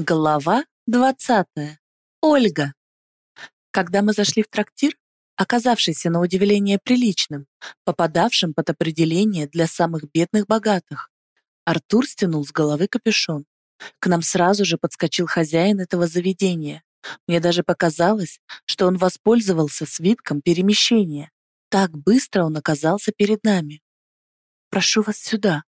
Глава 20. Ольга. Когда мы зашли в трактир, оказавшийся на удивление приличным, попадавшим под определение для самых бедных богатых, Артур стянул с головы капюшон. К нам сразу же подскочил хозяин этого заведения. Мне даже показалось, что он воспользовался свитком перемещения. Так быстро он оказался перед нами. «Прошу вас сюда».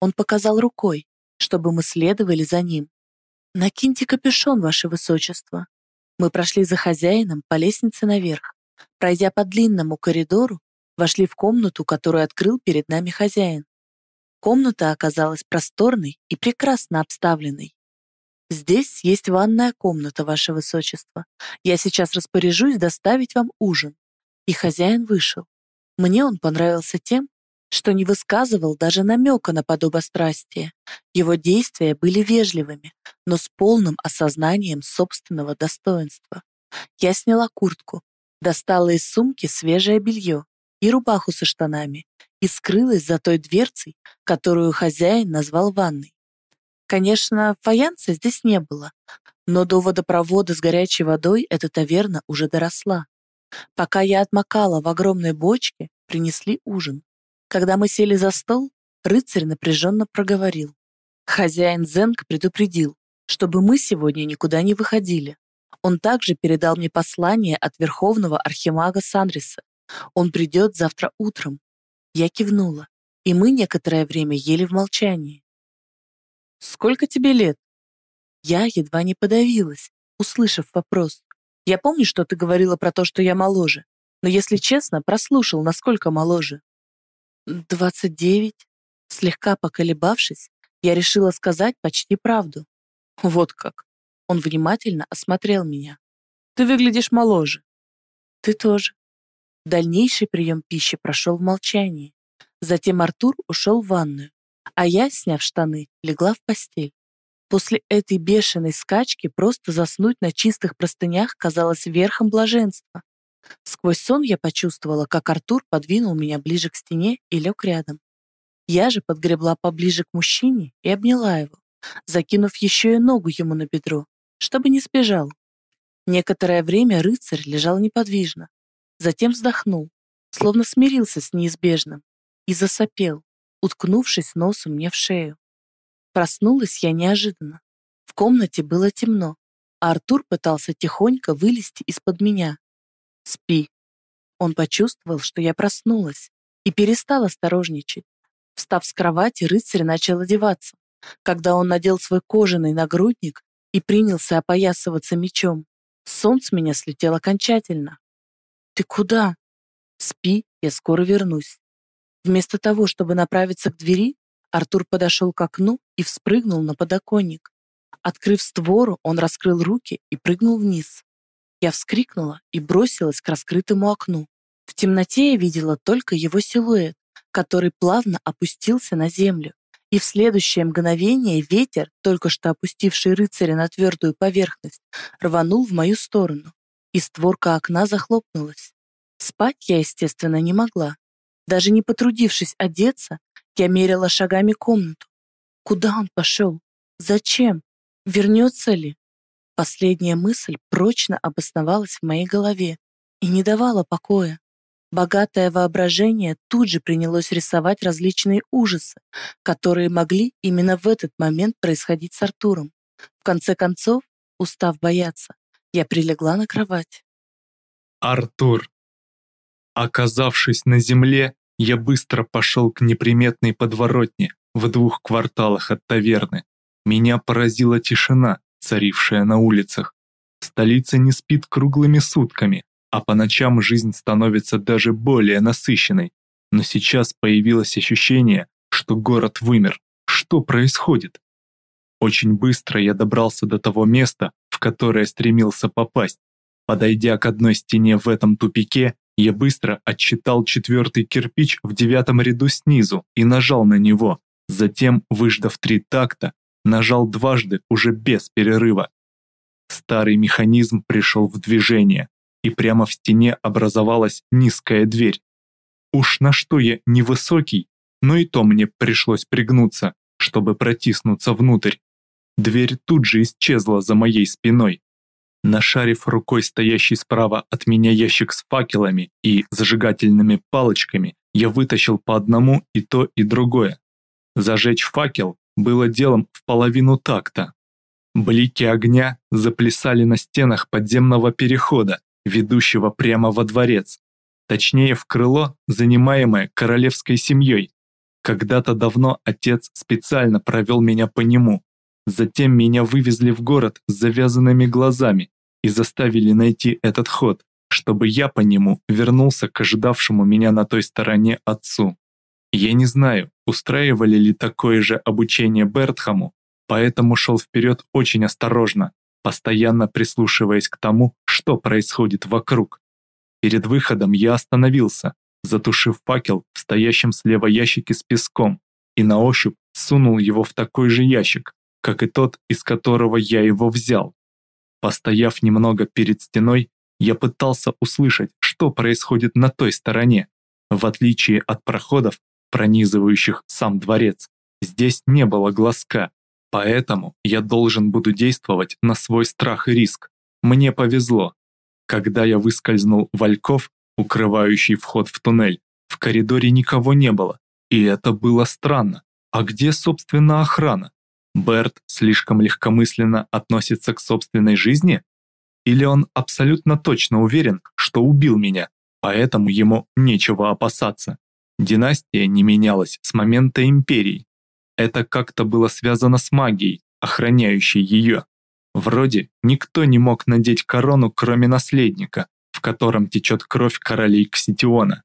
Он показал рукой, чтобы мы следовали за ним. «Накиньте капюшон, ваше высочество». Мы прошли за хозяином по лестнице наверх. Пройдя по длинному коридору, вошли в комнату, которую открыл перед нами хозяин. Комната оказалась просторной и прекрасно обставленной. «Здесь есть ванная комната, ваше высочество. Я сейчас распоряжусь доставить вам ужин». И хозяин вышел. Мне он понравился тем, что не высказывал даже намека на подобострастие. Его действия были вежливыми, но с полным осознанием собственного достоинства. Я сняла куртку, достала из сумки свежее белье и рубаху со штанами и скрылась за той дверцей, которую хозяин назвал ванной. Конечно, фаянса здесь не было, но до водопровода с горячей водой эта таверна уже доросла. Пока я отмокала в огромной бочке, принесли ужин. Когда мы сели за стол, рыцарь напряженно проговорил. Хозяин Зенг предупредил, чтобы мы сегодня никуда не выходили. Он также передал мне послание от верховного архимага Санриса. Он придет завтра утром. Я кивнула, и мы некоторое время ели в молчании. «Сколько тебе лет?» Я едва не подавилась, услышав вопрос. «Я помню, что ты говорила про то, что я моложе, но, если честно, прослушал, насколько моложе». «Двадцать девять?» Слегка поколебавшись, я решила сказать почти правду. «Вот как!» Он внимательно осмотрел меня. «Ты выглядишь моложе». «Ты тоже». Дальнейший прием пищи прошел в молчании. Затем Артур ушел в ванную, а я, сняв штаны, легла в постель. После этой бешеной скачки просто заснуть на чистых простынях казалось верхом блаженства. Сквозь сон я почувствовала, как Артур подвинул меня ближе к стене и лег рядом. Я же подгребла поближе к мужчине и обняла его, закинув еще и ногу ему на бедро, чтобы не сбежал. Некоторое время рыцарь лежал неподвижно, затем вздохнул, словно смирился с неизбежным, и засопел, уткнувшись носом мне в шею. Проснулась я неожиданно. В комнате было темно, а Артур пытался тихонько вылезти из-под меня, «Спи». Он почувствовал, что я проснулась, и перестал осторожничать. Встав с кровати, рыцарь начал одеваться. Когда он надел свой кожаный нагрудник и принялся опоясываться мечом, сон с меня слетел окончательно. «Ты куда?» «Спи, я скоро вернусь». Вместо того, чтобы направиться к двери, Артур подошел к окну и вспрыгнул на подоконник. Открыв створу, он раскрыл руки и прыгнул вниз. Я вскрикнула и бросилась к раскрытому окну. В темноте я видела только его силуэт, который плавно опустился на землю. И в следующее мгновение ветер, только что опустивший рыцаря на твердую поверхность, рванул в мою сторону, и створка окна захлопнулась. Спать я, естественно, не могла. Даже не потрудившись одеться, я мерила шагами комнату. Куда он пошел? Зачем? Вернется ли? Последняя мысль прочно обосновалась в моей голове и не давала покоя. Богатое воображение тут же принялось рисовать различные ужасы, которые могли именно в этот момент происходить с Артуром. В конце концов, устав бояться, я прилегла на кровать. Артур. Оказавшись на земле, я быстро пошел к неприметной подворотне в двух кварталах от таверны. Меня поразила тишина, царившая на улицах. Столица не спит круглыми сутками, а по ночам жизнь становится даже более насыщенной. Но сейчас появилось ощущение, что город вымер. Что происходит? Очень быстро я добрался до того места, в которое стремился попасть. Подойдя к одной стене в этом тупике, я быстро отсчитал четвертый кирпич в девятом ряду снизу и нажал на него. Затем, выждав три такта, нажал дважды уже без перерыва. Старый механизм пришел в движение, и прямо в стене образовалась низкая дверь. Уж на что я невысокий, но и то мне пришлось пригнуться, чтобы протиснуться внутрь. дверь тут же исчезла за моей спиной. Нашарив рукой стоящий справа от меня ящик с факелами и зажигательными палочками, я вытащил по одному и то, и другое. Зажечь факел было делом в половину такта. Блики огня заплясали на стенах подземного перехода, ведущего прямо во дворец, точнее в крыло, занимаемое королевской семьей. Когда-то давно отец специально провел меня по нему. Затем меня вывезли в город с завязанными глазами, и заставили найти этот ход, чтобы я по нему вернулся к ожидавшему меня на той стороне отцу. Я не знаю, устраивали ли такое же обучение Бертхаму, поэтому шел вперед очень осторожно, постоянно прислушиваясь к тому, что происходит вокруг. Перед выходом я остановился, затушив факел в стоящем слева ящике с песком и на ощупь сунул его в такой же ящик, как и тот, из которого я его взял. Постояв немного перед стеной, я пытался услышать, что происходит на той стороне. В отличие от проходов, пронизывающих сам дворец, здесь не было глазка, поэтому я должен буду действовать на свой страх и риск. Мне повезло. Когда я выскользнул в альков, укрывающий вход в туннель, в коридоре никого не было, и это было странно. А где, собственно, охрана? Берт слишком легкомысленно относится к собственной жизни? Или он абсолютно точно уверен, что убил меня, поэтому ему нечего опасаться? Династия не менялась с момента империи. Это как-то было связано с магией, охраняющей ее. Вроде никто не мог надеть корону, кроме наследника, в котором течет кровь королей Кситиона.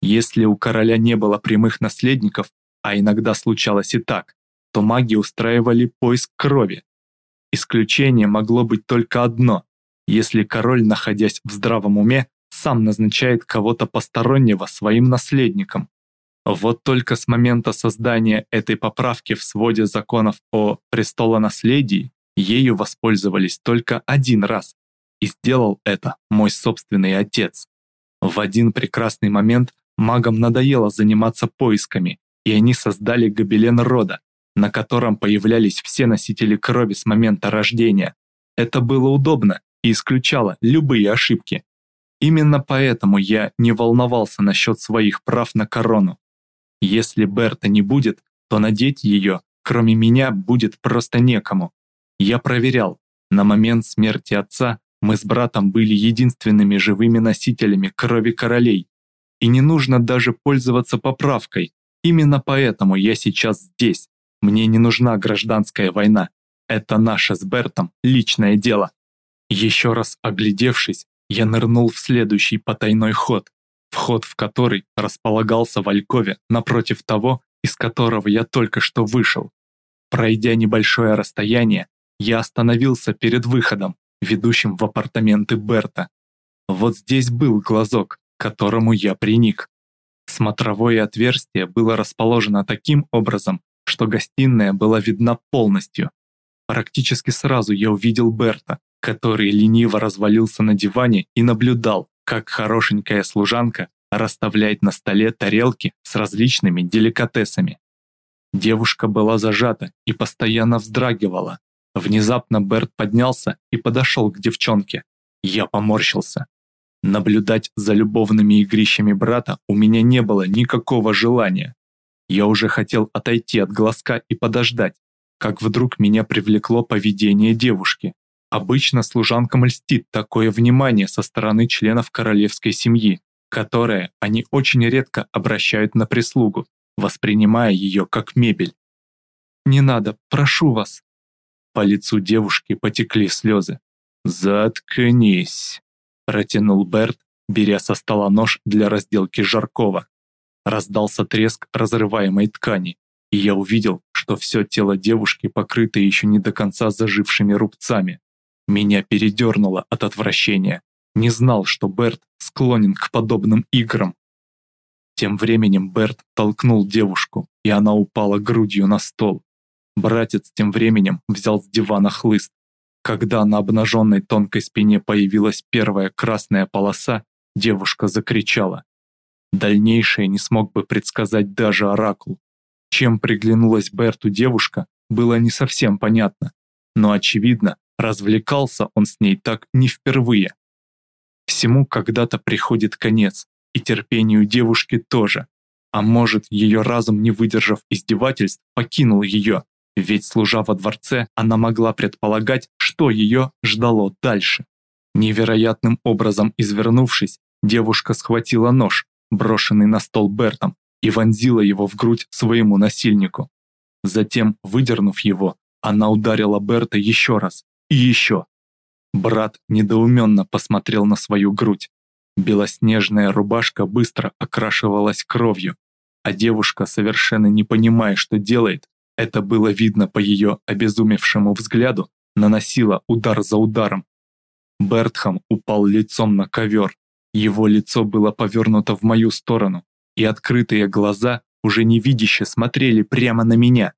Если у короля не было прямых наследников, а иногда случалось и так, то маги устраивали поиск крови. Исключение могло быть только одно, если король, находясь в здравом уме, сам назначает кого-то постороннего своим наследником. Вот только с момента создания этой поправки в своде законов о престолонаследии ею воспользовались только один раз, и сделал это мой собственный отец. В один прекрасный момент магам надоело заниматься поисками, и они создали гобелен рода, на котором появлялись все носители крови с момента рождения. Это было удобно и исключало любые ошибки. Именно поэтому я не волновался насчет своих прав на корону. Если Берта не будет, то надеть ее, кроме меня, будет просто некому. Я проверял. На момент смерти отца мы с братом были единственными живыми носителями крови королей. И не нужно даже пользоваться поправкой. Именно поэтому я сейчас здесь, мне не нужна гражданская война. Это наше с Бертом личное дело. Еще раз оглядевшись, я нырнул в следующий потайной ход, вход в который располагался в Алькове напротив того, из которого я только что вышел. Пройдя небольшое расстояние, я остановился перед выходом, ведущим в апартаменты Берта. Вот здесь был глазок, к которому я приник. Смотровое отверстие было расположено таким образом, что гостиная была видна полностью. Практически сразу я увидел Берта, который лениво развалился на диване и наблюдал, как хорошенькая служанка расставляет на столе тарелки с различными деликатесами. Девушка была зажата и постоянно вздрагивала. Внезапно Берт поднялся и подошел к девчонке. Я поморщился. Наблюдать за любовными игрищами брата у меня не было никакого желания. Я уже хотел отойти от глазка и подождать, как вдруг меня привлекло поведение девушки. Обычно служанкам льстит такое внимание со стороны членов королевской семьи, которое они очень редко обращают на прислугу, воспринимая ее как мебель. «Не надо, прошу вас!» По лицу девушки потекли слезы. «Заткнись!» – протянул Берт, беря со стола нож для разделки жаркого. Раздался треск разрываемой ткани, и я увидел, что все тело девушки покрыто еще не до конца зажившими рубцами. Меня передернуло от отвращения. Не знал, что Берт склонен к подобным играм. Тем временем Берт толкнул девушку, и она упала грудью на стол. Братец тем временем взял с дивана хлыст. Когда на обнаженной тонкой спине появилась первая красная полоса, девушка закричала. Дальнейшее не смог бы предсказать даже Оракул. Чем приглянулась Берту девушка, было не совсем понятно, но очевидно, развлекался он с ней так не впервые. Всему когда-то приходит конец, и терпению девушки тоже. А может, ее разум, не выдержав издевательств, покинул ее, ведь, служа во дворце, она могла предполагать, что ее ждало дальше. Невероятным образом извернувшись, девушка схватила нож, брошенный на стол Бертом, и вонзила его в грудь своему насильнику. Затем, выдернув его, она ударила Берта еще раз и еще. Брат недоуменно посмотрел на свою грудь. Белоснежная рубашка быстро окрашивалась кровью, а девушка, совершенно не понимая, что делает, это было видно по ее обезумевшему взгляду, наносила удар за ударом. Бертхам упал лицом на ковер. Его лицо было повернуто в мою сторону, и открытые глаза уже невидяще смотрели прямо на меня.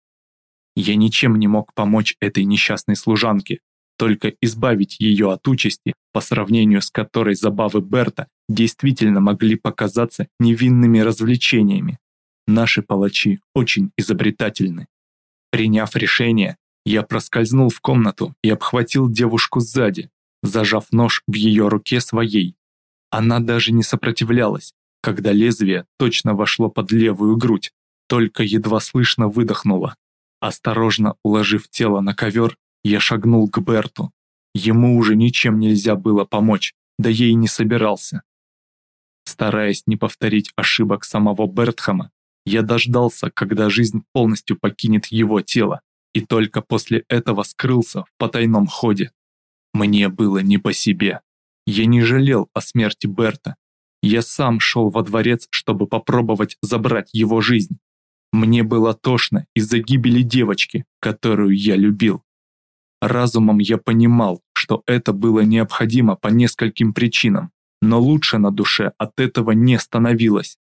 Я ничем не мог помочь этой несчастной служанке, только избавить ее от участи, по сравнению с которой забавы Берта действительно могли показаться невинными развлечениями. Наши палачи очень изобретательны. Приняв решение, я проскользнул в комнату и обхватил девушку сзади, зажав нож в ее руке своей. Она даже не сопротивлялась, когда лезвие точно вошло под левую грудь, только едва слышно выдохнула. Осторожно уложив тело на ковер, я шагнул к Берту. Ему уже ничем нельзя было помочь, да ей не собирался. Стараясь не повторить ошибок самого Бертхама, я дождался, когда жизнь полностью покинет его тело, и только после этого скрылся в потайном ходе. Мне было не по себе. Я не жалел о смерти Берта. Я сам шел во дворец, чтобы попробовать забрать его жизнь. Мне было тошно из-за гибели девочки, которую я любил. Разумом я понимал, что это было необходимо по нескольким причинам, но лучше на душе от этого не становилось.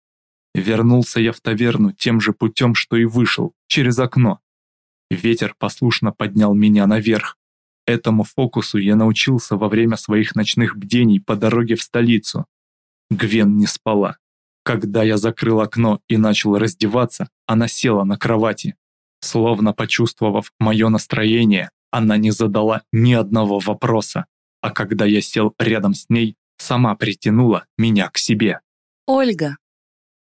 Вернулся я в таверну тем же путем, что и вышел, через окно. Ветер послушно поднял меня наверх. Этому фокусу я научился во время своих ночных бдений по дороге в столицу. Гвен не спала. Когда я закрыл окно и начал раздеваться, она села на кровати. Словно почувствовав мое настроение, она не задала ни одного вопроса, а когда я сел рядом с ней, сама притянула меня к себе. «Ольга!»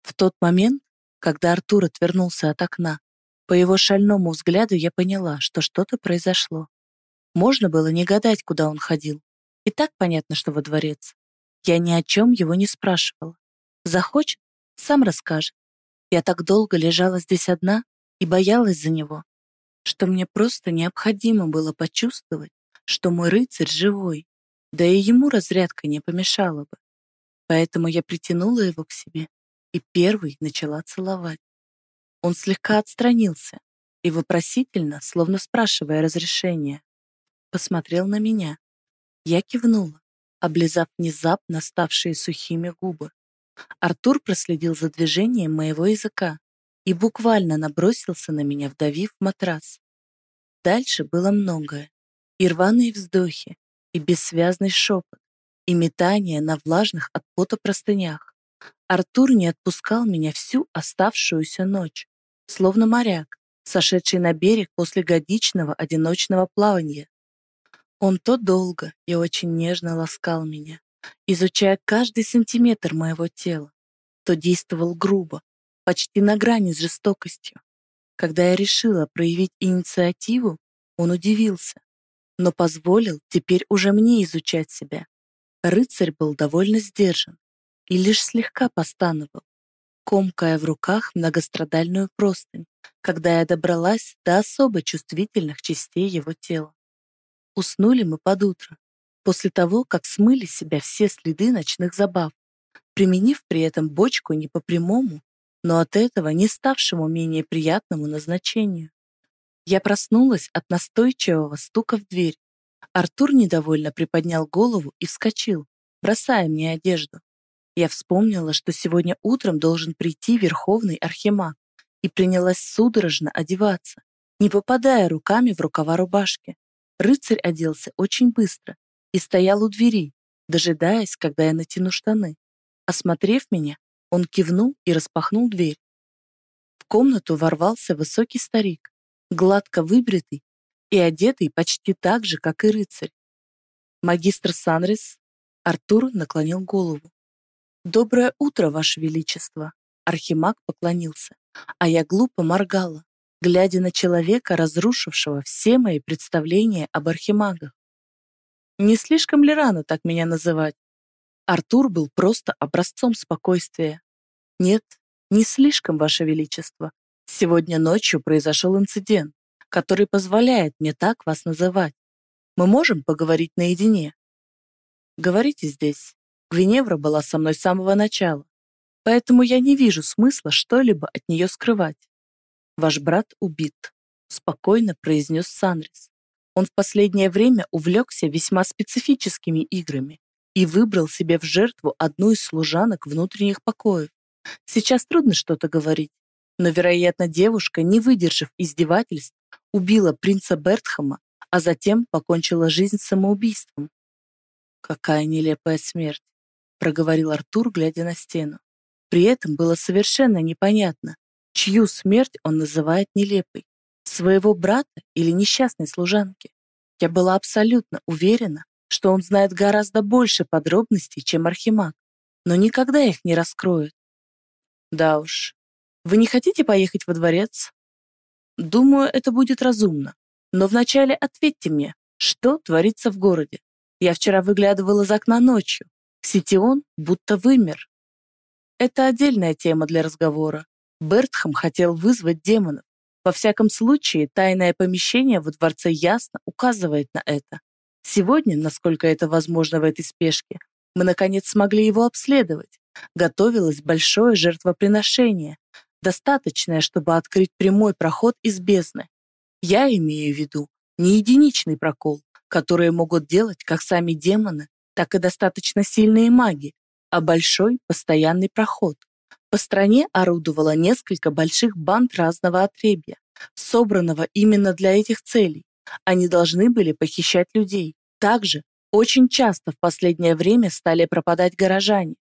В тот момент, когда Артур отвернулся от окна, по его шальному взгляду я поняла, что что-то произошло. Можно было не гадать, куда он ходил. И так понятно, что во дворец. Я ни о чем его не спрашивала. Захочет, сам расскажет. Я так долго лежала здесь одна и боялась за него, что мне просто необходимо было почувствовать, что мой рыцарь живой, да и ему разрядка не помешала бы. Поэтому я притянула его к себе и первой начала целовать. Он слегка отстранился и вопросительно, словно спрашивая разрешения, посмотрел на меня. Я кивнула, облизав внезапно ставшие сухими губы. Артур проследил за движением моего языка и буквально набросился на меня, вдавив матрас. Дальше было многое. И рваные вздохи, и бессвязный шепот, и метание на влажных от пота простынях. Артур не отпускал меня всю оставшуюся ночь, словно моряк, сошедший на берег после годичного одиночного плавания. Он то долго и очень нежно ласкал меня, изучая каждый сантиметр моего тела, то действовал грубо, почти на грани с жестокостью. Когда я решила проявить инициативу, он удивился, но позволил теперь уже мне изучать себя. Рыцарь был довольно сдержан, и лишь слегка постановал, комкая в руках многострадальную простынь, когда я добралась до особо чувствительных частей его тела. Уснули мы под утро, после того, как смыли с себя все следы ночных забав, применив при этом бочку не по прямому, но от этого не ставшему менее приятному назначению. Я проснулась от настойчивого стука в дверь. Артур недовольно приподнял голову и вскочил, бросая мне одежду. Я вспомнила, что сегодня утром должен прийти Верховный Архимаг, и принялась судорожно одеваться, не попадая руками в рукава рубашки. Рыцарь оделся очень быстро и стоял у двери, дожидаясь, когда я натяну штаны. Осмотрев меня, он кивнул и распахнул дверь. В комнату ворвался высокий старик, гладко выбритый и одетый почти так же, как и рыцарь. Магистр Санрис Артур наклонил голову. «Доброе утро, Ваше Величество!» Архимаг поклонился, а я глупо моргала, глядя на человека, разрушившего все мои представления об архимагах. Не слишком ли рано так меня называть? Артур был просто образцом спокойствия. Нет, не слишком, Ваше Величество. Сегодня ночью произошел инцидент, который позволяет мне так вас называть. Мы можем поговорить наедине? Говорите здесь. Гвиневра была со мной с самого начала, поэтому я не вижу смысла что-либо от нее скрывать. Ваш брат убит, спокойно произнес Санрис. Он в последнее время увлекся весьма специфическими играми и выбрал себе в жертву одну из служанок внутренних покоев. Сейчас трудно что-то говорить, но, вероятно, девушка, не выдержав издевательств, убила принца Бертхама, а затем покончила жизнь самоубийством. «Какая нелепая смерть», — проговорил Артур, глядя на стену. При этом было совершенно непонятно, чью смерть он называет нелепой своего брата или несчастной служанки. Я была абсолютно уверена, что он знает гораздо больше подробностей, чем Архимаг, но никогда их не раскроет. Да уж. Вы не хотите поехать во дворец? Думаю, это будет разумно. Но вначале ответьте мне, что творится в городе? Я вчера выглядывала из окна ночью. Ситион будто вымер. Это отдельная тема для разговора. Бертхам хотел вызвать демонов. Во всяком случае, тайное помещение во дворце ясно указывает на это. Сегодня, насколько это возможно в этой спешке, мы наконец смогли его обследовать. Готовилось большое жертвоприношение, достаточное, чтобы открыть прямой проход из бездны. Я имею в виду не единичный прокол, которые могут делать как сами демоны, так и достаточно сильные маги, а большой постоянный проход. По стране орудовало несколько больших банд разного отребья, собранного именно для этих целей. Они должны были похищать людей. Также очень часто в последнее время стали пропадать горожане.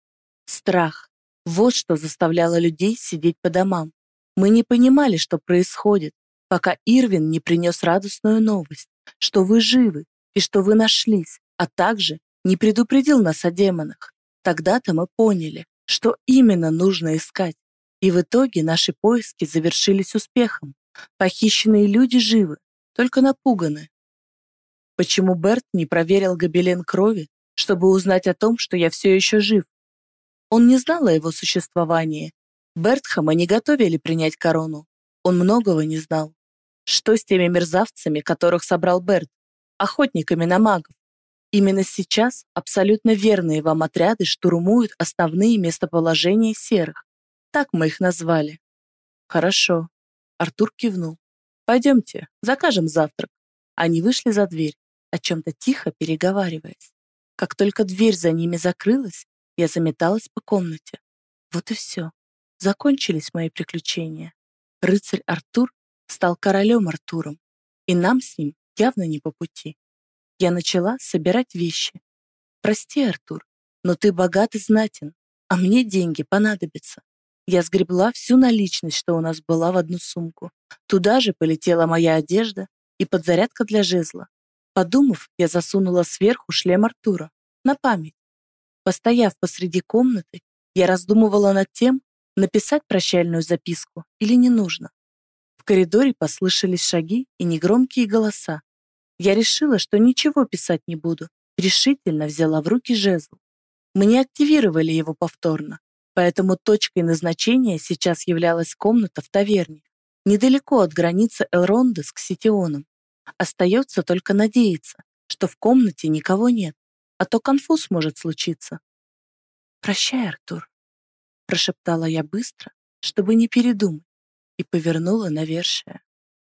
Страх. Вот что заставляло людей сидеть по домам. Мы не понимали, что происходит, пока Ирвин не принес радостную новость, что вы живы и что вы нашлись, а также не предупредил нас о демонах. Тогда-то мы поняли, что именно нужно искать. И в итоге наши поиски завершились успехом. Похищенные люди живы, только напуганы. Почему Берт не проверил гобелен крови, чтобы узнать о том, что я все еще жив? Он не знал о его существовании. Бертхама не готовили принять корону. Он многого не знал. Что с теми мерзавцами, которых собрал Берт? Охотниками на магов. Именно сейчас абсолютно верные вам отряды штурмуют основные местоположения серых. Так мы их назвали. Хорошо. Артур кивнул. Пойдемте, закажем завтрак. Они вышли за дверь, о чем-то тихо переговариваясь. Как только дверь за ними закрылась, я заметалась по комнате. Вот и все. Закончились мои приключения. Рыцарь Артур стал королем Артуром, и нам с ним явно не по пути. Я начала собирать вещи. Прости, Артур, но ты богат и знатен, а мне деньги понадобятся. Я сгребла всю наличность, что у нас была в одну сумку. Туда же полетела моя одежда и подзарядка для жезла. Подумав, я засунула сверху шлем Артура. На память. Постояв посреди комнаты, я раздумывала над тем, написать прощальную записку или не нужно. В коридоре послышались шаги и негромкие голоса, я решила, что ничего писать не буду, решительно взяла в руки жезл. Мы не активировали его повторно, поэтому точкой назначения сейчас являлась комната в таверне, недалеко от границы Элронда с Кситионом. Остается только надеяться, что в комнате никого нет, а то конфуз может случиться. «Прощай, Артур», — прошептала я быстро, чтобы не передумать, и повернула навершие.